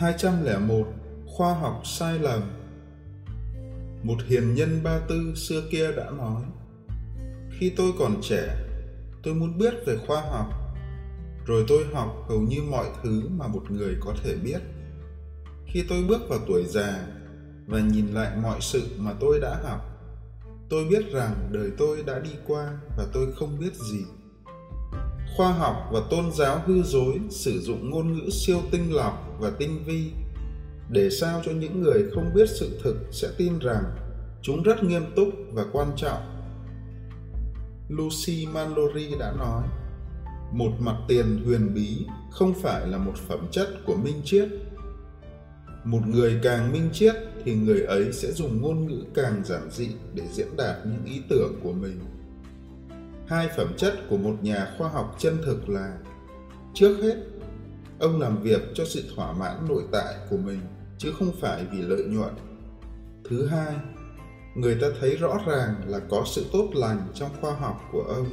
201 Khoa học sai lầm. Một hiền nhân ba tư xưa kia đã nói Khi tôi còn trẻ, tôi muốn biết về khoa học. Rồi tôi học hầu như mọi thứ mà một người có thể biết. Khi tôi bước vào tuổi già và nhìn lại mọi sự mà tôi đã học tôi biết rằng đời tôi đã đi qua và tôi không biết gì khoa học và tôn giáo hư dối, sử dụng ngôn ngữ siêu tinh lọc và tinh vi để sao cho những người không biết sự thực sẽ tin rằng chúng rất nghiêm túc và quan trọng. Lucy mallory đã nói, một mặt tiền huyền bí không phải là một phẩm chất của minh triết. Một người càng minh triết thì người ấy sẽ dùng ngôn ngữ càng giản dị để diễn đạt những ý tưởng của mình hai phẩm chất của một nhà khoa học chân thực là, trước hết, ông làm việc cho sự thỏa mãn nội tại của mình, chứ không phải vì lợi nhuận. Thứ hai, người ta thấy rõ ràng là có sự tốt lành trong khoa học của ông.